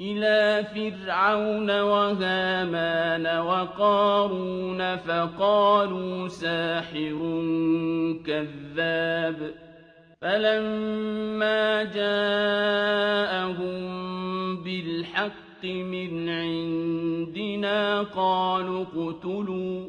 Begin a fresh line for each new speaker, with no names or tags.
إلى فرعون وهامان وقارون فقالوا ساحر كذاب فلما جاءهم بالحق من عندنا قالوا اقتلوا